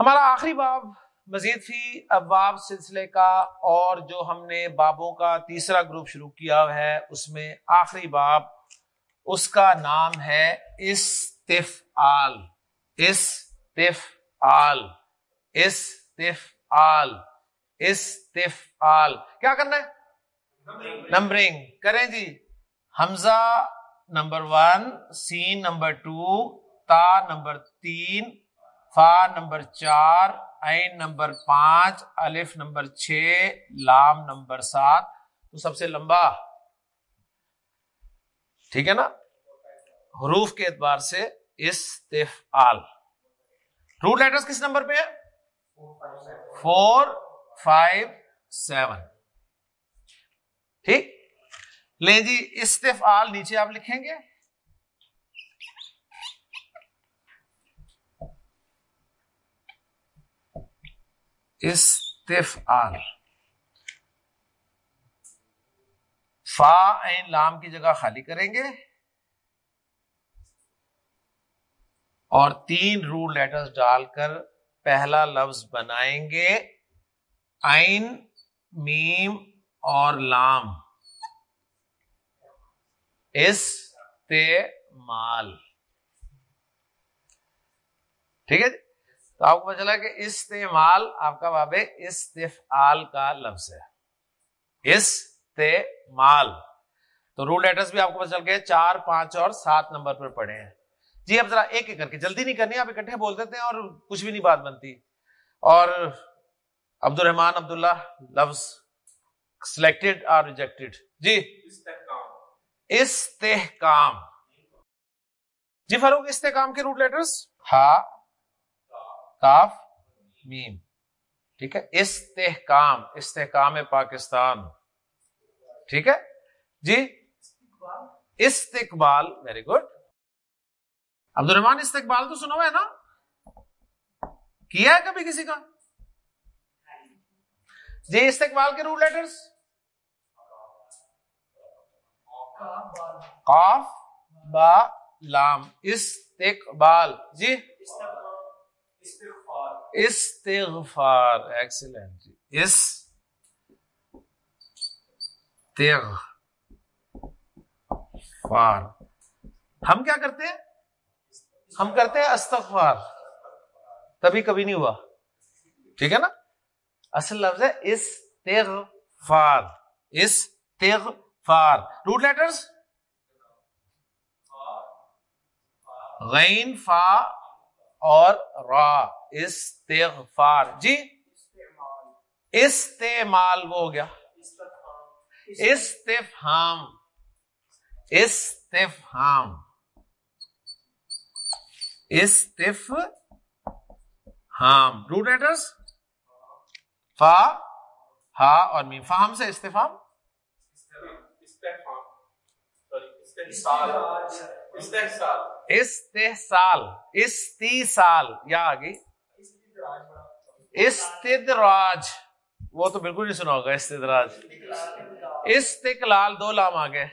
ہمارا آخری باب مزید فی ابواب سلسلے کا اور جو ہم نے بابوں کا تیسرا گروپ شروع کیا ہے، اس میں آخری باب اس کا نام ہے استف آل استف آل استف آل استف آل کیا کرنا ہے؟ نمبرنگ۔ کریں جی۔ حمزہ نمبر ون، سین نمبر ٹو، تا نمبر تین فا نمبر چار عین نمبر پانچ الف نمبر چھ لام نمبر سات تو سب سے لمبا ٹھیک ہے نا حروف کے اعتبار سے استفعال روٹ لیٹرز کس نمبر پہ ہے فور فائیو سیون ٹھیک لیں جی استفعال نیچے آپ لکھیں گے استفعال۔ فا این لام کی جگہ خالی کریں گے۔ اور تین رول لیٹرز ڈال کر پہلا لفظ بنائیں گے۔ آئین، میم اور لام۔ استعمال۔ ٹھیک ہے جی؟ تو آپ کو پتا چلا کہ استعمال آپ کا باب استفعال کا لفظ ہے۔ استعمال۔ تو رول لیٹرز بھی آپ کو پتا چل گئے، چار، پانچ اور سات نمبر پر پڑھے ہیں۔ جی اب ذرا ایک ایک کر کے، جلدی نہیں کرنی، آپ اکٹھے بول دیتے ہیں اور کچھ بھی نہیں بات بنتی۔ اور عبد الرحمان عبداللہ، لفظ سلیکٹڈ اور ریجیکٹڈ جی۔ استحکام۔ جی فروغ استحکام کے روٹ لیٹرز ہاں۔ کاف میم۔ ٹھیک ہے؟ استحکام استحکام پاکستان۔ ٹھیک ہے؟ جی؟ استقبال ویری گڈ عبد الرحمان استقبال تو سنا ہوا ہے نا؟ کیا ہے کبھی کسی کا؟ جی استقبال کے رول لیٹرس قاف، با، لام۔ استقبال۔ جی؟ استغفار۔ Excellent G. اس فار ہم کیا کرتے ہیں؟ ہم کرتے ہیں استغفار۔ تبھی کبھی نہیں ہوا۔ ٹھیک ہے نا؟ اصل لفظ ہے اس تیغ فار اس تیغ فار روٹ لیٹرس غین، فا اور را استغفار۔ جی؟ استعمال وہ ہو گیا۔ استفہام۔ استفہام۔ استف ہام روٹ لیٹرس فا ہا اور میم۔ فہم سے استفام استحصال استیصال یا آگے استدراج وہ تو بالکل نہیں سنا ہوگا استدراج استقلال دو لام آگے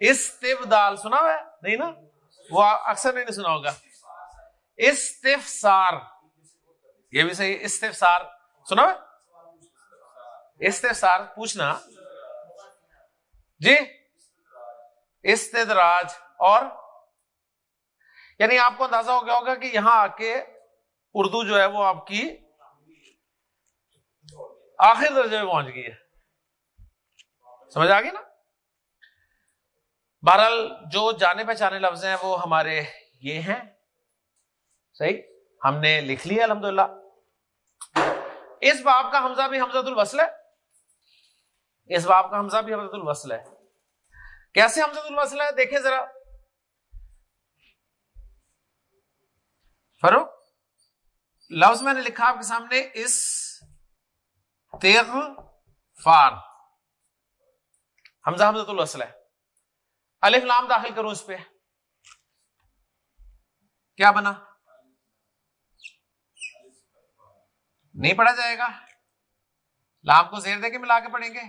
استبدال سنا ہے نہیں نا وہ اکثر نہیں سنا ہوگا استفسار یہ بھی صحیح استفسار سنا ہے استفسار پوچھنا جی استدراج اور یعنی آپ کو اندازہ ہو گیا ہوگا کہ یہاں آ کے اردو جو ہے وہ آپ کی آخر درجے میں پہنچ گئی ہے۔ سمجھ آ گئی نا؟ بہرحال جو جانے پہچانے لفظ ہیں وہ ہمارے یہ ہیں۔ صحیح؟ ہم نے لکھ لیا الحمد للہ اس باب کا حمزہ بھی حمزہ الوصل ہے۔ اس باب کا حمزہ بھی حمزہ الوصل ہے۔ کیسے حمزہ الوصل ہے؟ دیکھیں ذرا۔ فرو لفظ میں نے لکھا آپ کے سامنے اس تیغ فار۔ حمزہ حمزہ الوصل ہے الف لام داخل کروں اس پہ۔ کیا بنا؟ نہیں پڑھا جائے گا۔ لام کو زیر دے کے ملا کے پڑھیں گے۔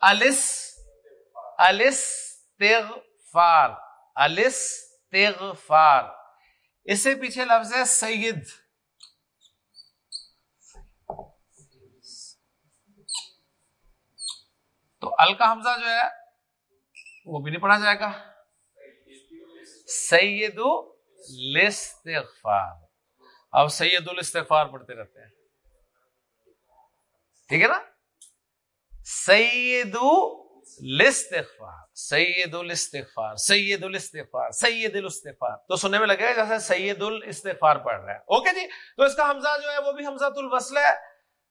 الس الس تیغ فار۔ الس تیغ فار۔ اس سے پیچھے لفظ ہے سید۔ تو الکا حمزہ جو ہے، وہ بھی نہیں پڑھا جائے گا۔ سید الاستغفار۔ اب سید الاستغفار پڑھتے رہتے ہیں۔ ٹھیک ہے نا؟ سید الاستغفار۔ سید الاستغفار سید الاستغفار سید الاستغفار تو سننے میں لگے گا جیسے سید الاستغفار پڑھ رہا ہے اوکے جی؟ تو اس کا حمزہ جو ہے وہ بھی حمزہ الوصل ہے۔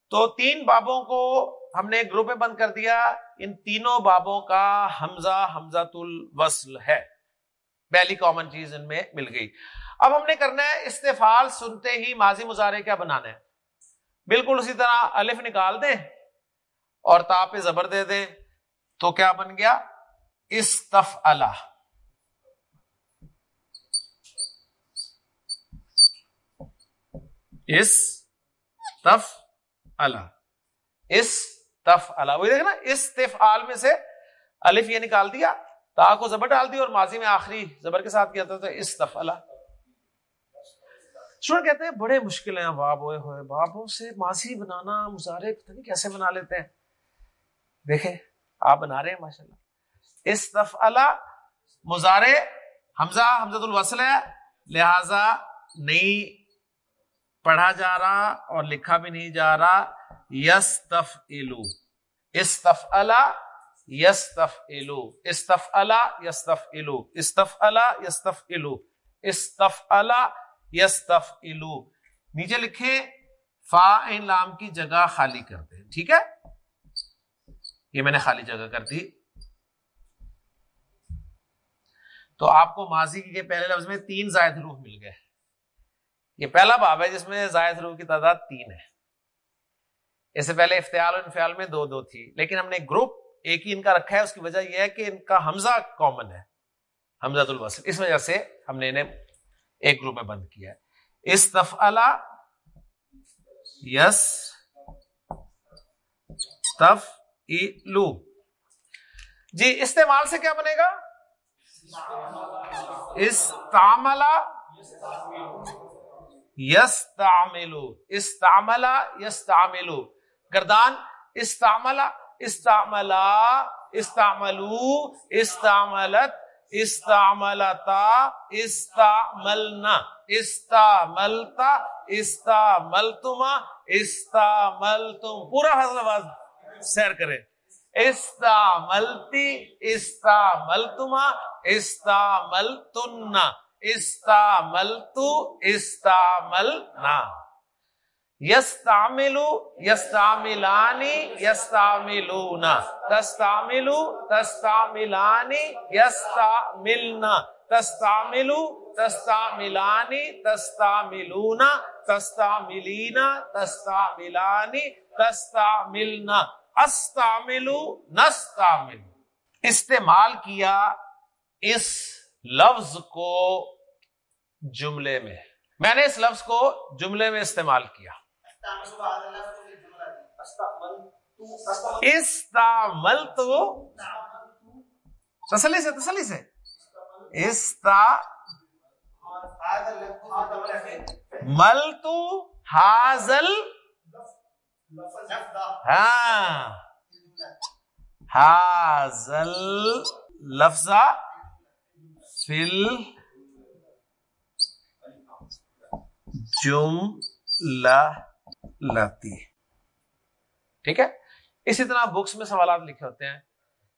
تو تین بابوں کو ہم نے ایک گروپ میں بند کر دیا۔ ان تینوں بابوں کا حمزہ حمزہ الوصل ہے۔ پہلی کامن چیز ان میں مل گئی۔ اب ہم نے کرنا ہے استفال سنتے ہی ماضی مظاہرے کیا بنانا ہے۔ بالکل اسی طرح الف نکال دیں اور تا پہ زبر دے دیں۔ تو کیا بن گیا؟ استف اللہ اس تف اللہ اس تف اللہ وہی دیکھ نا آل میں سے الف یہ نکال دیا، تا کو زبر ڈال دی اور ماضی میں آخری زبر کے ساتھ کیا تھا، تو اس تف اللہ کہتے ہیں، بڑے مشکل ہیں، باب ہوئے ہوئے۔ بابوں سے ماضی بنانا مظاہرے پتہ نہیں کیسے بنا لیتے ہیں۔ دیکھیں، آپ بنا رہے ہیں ماشاء اللہ اس تف اللہ مظاہرے حمزہ حمزہ الوصل ہے، لہذا نہیں پڑھا جا رہا اور لکھا بھی نہیں جا رہا یس تف الو استف اللہ یستف الو استف اللہ یستف الو استف اللہ یستف الو استف اللہ یستف الو نیچے لکھے فا لام کی جگہ خالی کر دیں۔ ٹھیک ہے؟ یہ میں نے خالی جگہ کر دی۔ تو آپ کو ماضی کے پہلے لفظ میں تین زائد روح مل گئے۔ یہ پہلا باب ہے جس میں زائد روح کی تعداد تین ہے۔ اس سے پہلے افتیال انفیال میں دو دو تھی، لیکن ہم نے گروپ ایک ہی ان کا رکھا ہے، اس کی وجہ یہ ہے کہ ان کا حمزہ کامن ہے حمزہ الوسل اس وجہ سے ہم نے انہیں ایک گروپ میں بند کیا ہے۔ استف یس تف لو جی استعمال سے کیا بنے گا؟ استعملہ یس تعملو استعملہ یس گردان استعملہ استعملہ استعملو، استعملت استعملتا استعملنا استعملتا استعملتما استعملتم. پورا حضر آواز سیر کرے استعملتی استعملتما استعملتن، استعملتو، استعملنا. یستعملو، یستعملانی، یستعملونا. تستعملو، تستعملانی، یستعملنا. تستعملو، تستعملانی، تستعملونا. تستعملینا تستعملانی، تستعملنا. استعملو نستعمل استعمال کیا اس لفظ کو جملے میں میں نے اس لفظ کو جملے میں استعمال کیا۔ استعمل تو تسلی سے تسلی سے۔ استا مل تو حاضل ہاں حاضل لفظ فل جم لتی ٹھیک ہے؟ اسی طرح بکس میں سوالات لکھے ہوتے ہیں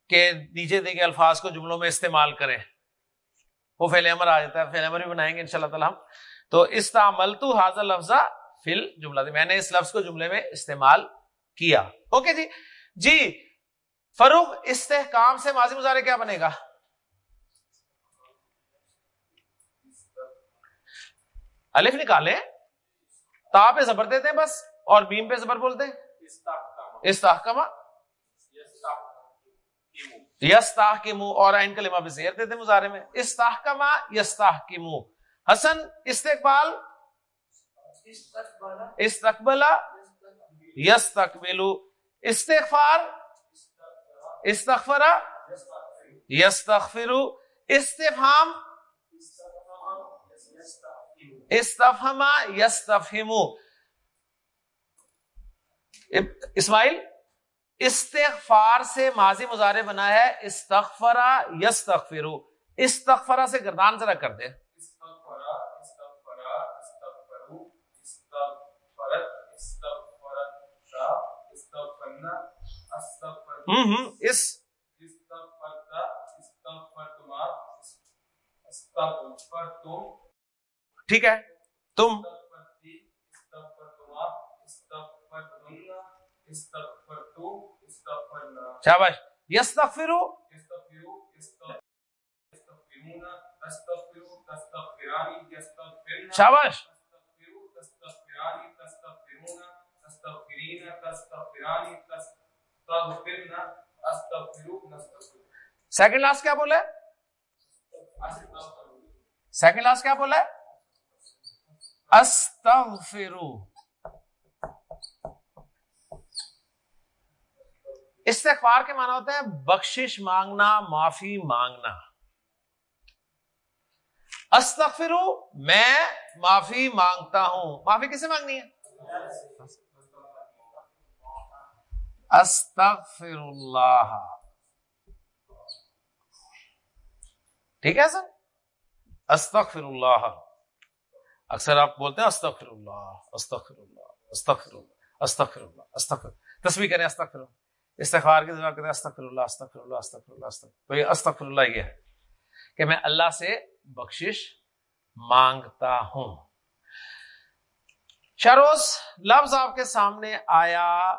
کہ نیچے دیکھے الفاظ کو جملوں میں استعمال کریں۔ وہ فیل امر آ جاتا ہے فیل امر بھی بنائیں گے ان شاء اللہ تعالیٰ ہم۔ تو استعمل تو حاضر لفظ فل جملہ۔ میں نے اس لفظ کو جملے میں استعمال کیا۔ اوکے جی؟ جی فروغ استحکام سے ماضی مظاہرے کیا بنے گا؟ الف نکالے تا پہ زبر دیتے ہیں بس، اور بیم پہ زبر بولتے استحکما یستاح کے منہ اور این کلمہ پہ زیر دیتے مظاہرے میں۔ استحکما یستاح کے منہ حسن، استقبال۔ استقبلا یستقبلو۔ استغفار۔ استغفرا یستغفرو۔ استفہام۔ استفہما یستفہمو۔ اسماعیل استغفار سے ماضی مظاہرے بنا ہے۔ استغفرا یس تخفرو استغفرا سے گردان ذرا کر دے اس۔ ٹھیک ہے؟ تم شاباش یس تخرو شاباش سیکنڈ لاسٹ کیا بولے سیکنڈ لاسٹ کیا بولا ہے؟ استغفرو استغفار کے معنی ہوتا ہے بخشش مانگنا، معافی مانگنا۔ استغفرو میں معافی مانگتا ہوں۔ معافی کسے مانگنی ہے؟ استغفر اللہ۔ ٹھیک ہے سر؟ استغفر اللہ۔ اکثر آپ بولتے ہیں استغفر اللہ استغفر اللہ استغفر اللہ استغفر اللہ استغفر تصویر کریں استغفر اللہ استغفار کی دعا کریں استغفر اللہ استغفر اللہ استغفر اللہ استغفر استغفر اللہ یہ ہے کہ میں اللہ سے بخشش مانگتا ہوں۔ شروز لفظ آپ کے سامنے آیا۔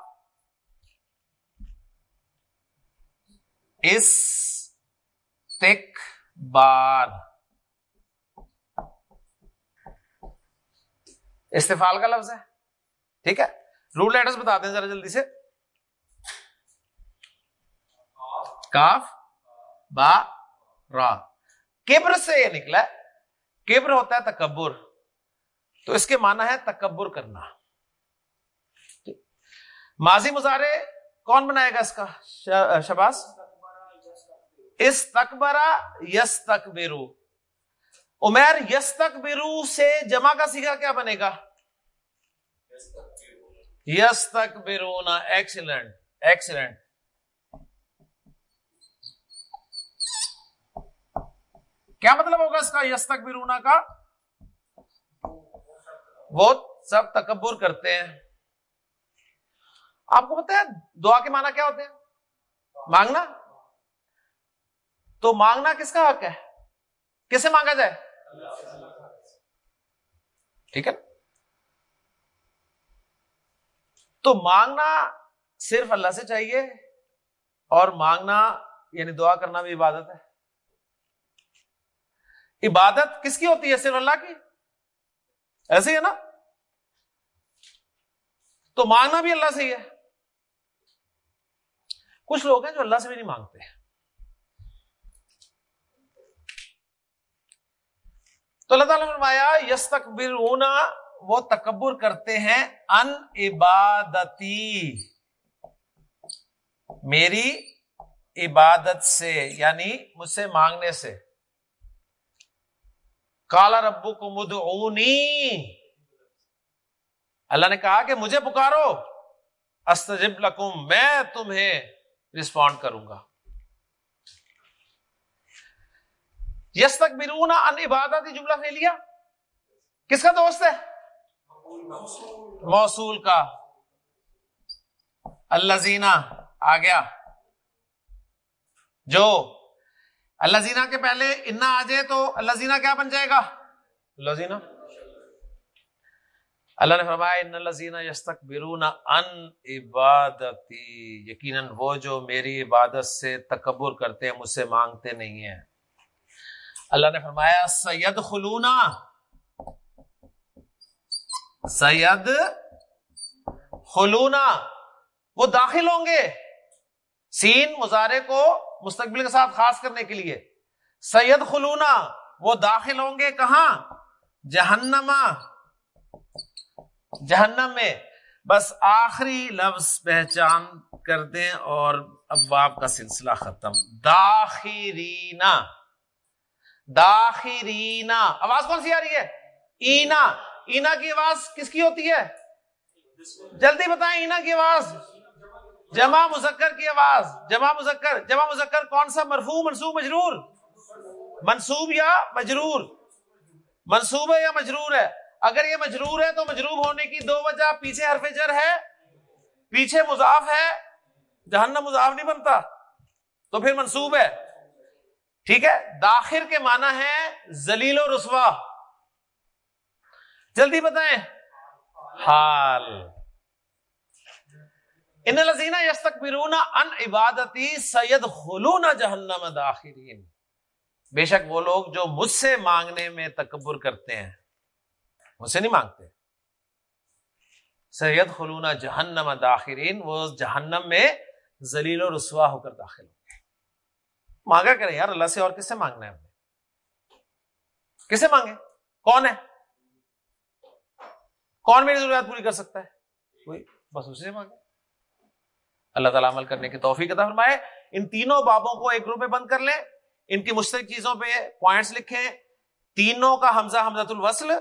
اس تک بار استفال کا لفظ ہے۔ ٹھیک ہے۔ رول لیٹرز بتا دیں ذرا جلدی سے۔ کاف، با، را۔ کیبر سے یہ نکلا ہے۔ ہوتا ہے تکبر۔ تو اس کے معنی ہے تکبر کرنا۔ ماضی مظاہرے کون بنائے گا اس کا؟ شباس اس تکبرا یس تک عمیر یس تک بیرو سے جمع کا سیکھا کیا بنے گا؟ یس تک بیرونا ایکسیلنٹ ایکسیلنٹ کیا مطلب ہوگا اس کا یس تک بیرونا کا؟ وہ سب تکبر کرتے ہیں۔ آپ کو پتا ہے دعا کے معنی کیا ہوتے ہیں؟ مانگنا۔ تو مانگنا کس کا حق ہے؟ کسے مانگا جائے؟ ٹھیک ہے؟ تو مانگنا صرف اللہ سے چاہیے اور مانگنا یعنی دعا کرنا بھی عبادت ہے۔ عبادت کس کی ہوتی ہے؟ صرف اللہ کی؟ ایسے ہی ہے نا؟ تو مانگنا بھی اللہ سے ہی ہے۔ کچھ لوگ ہیں جو اللہ سے بھی نہیں مانگتے۔ تو اللہ تعالیٰ نے فرمایا یس وہ تکبر کرتے ہیں، ان عبادتی، میری عبادت سے یعنی مجھ سے مانگنے سے۔ کالا ربو کو مدعونی اللہ نے کہا کہ مجھے پکارو، استجب لکم، میں تمہیں رسپونڈ کروں گا۔ یس تک بیرونا ان عبادت جملہ فیلیا کس کا دوست ہے؟ موصول کا۔ اللہ زینا آ گیا۔ جو اللہ زینا کے پہلے انا آ جائے تو اللہ زینا کیا بن جائے گا؟ اللہ زینا اللہ نے فرمایا، ان اللہ زینا یس تک بیرونا ان عبادتی۔ یقیناً وہ جو میری عبادت سے تکبر کرتے ہیں، مجھ سے مانگتے نہیں ہیں۔ اللہ نے فرمایا سید خلونا سید خلونا وہ داخل ہوں گے سین مظاہرے کو مستقبل کے ساتھ خاص کرنے کے لیے. سید خلونا وہ داخل ہوں گے کہاں؟ جہنما جہنم میں. بس آخری لفظ پہچان کر دیں اور ابواب کا سلسلہ ختم. داخرینا داخرینا آواز کون سی آ رہی ہے؟ اینا۔ اینا کی آواز کس کی ہوتی ہے؟ جلدی بتائیں اینا کی آواز۔ جمع مذکر کی آواز۔ جمع مذکر۔ جمع مذکر کون سا؟ مرفوع، منصوب، مجرور۔ منصوب یا مجرور؟ منصوب ہے یا مجرور ہے؟ اگر یہ مجرور ہے تو مجروب ہونے کی دو وجہ، پیچھے حرف جر ہے، پیچھے مضاف ہے۔ جہنم مضاف نہیں بنتا، تو پھر منصوب ہے۔ ٹھیک ہے؟ داخر کے معنی ہے زلیل و رسوا۔ جلدی بتائیں۔ حال۔ ان لذینہ یس تک ان عبادتی سید خلون جہنم داخرین۔ بے شک وہ لوگ جو مجھ سے مانگنے میں تکبر کرتے ہیں۔ مجھ سے نہیں مانگتے۔ سید خلون جہنم داخرین، وہ جہنم میں زلیل و رسوا ہو کر داخل ہوں۔ مانگا کریں یار اللہ سے اور کس سے مانگنا ہے ہم نے کسے مانگے کون ہے کون میری ضروریات پوری کر سکتا ہے کوئی بس اسی سے مانگے اللہ تعالیٰ عمل کرنے کی توفیق عطا فرمائے ان تینوں بابوں کو ایک گروپ میں بند کر لیں ان کی مشترک چیزوں پہ پوائنٹس لکھیں تینوں کا حمزہ حمزہ الوصل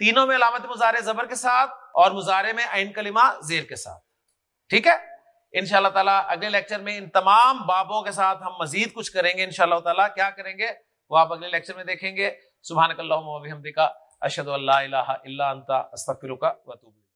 تینوں میں علامت مظاہرے زبر کے ساتھ اور مظاہرے میں عین کلمہ زیر کے ساتھ ٹھیک ہے ان شاء اللہ تعالیٰ اگلے لیکچر میں ان تمام بابوں کے ساتھ ہم مزید کچھ کریں گے ان شاء اللہ تعالیٰ۔ کیا کریں گے؟ وہ آپ اگلے لیکچر میں دیکھیں گے۔ سبحان اللہ اشد اللہ اللہ انتا استغفرک و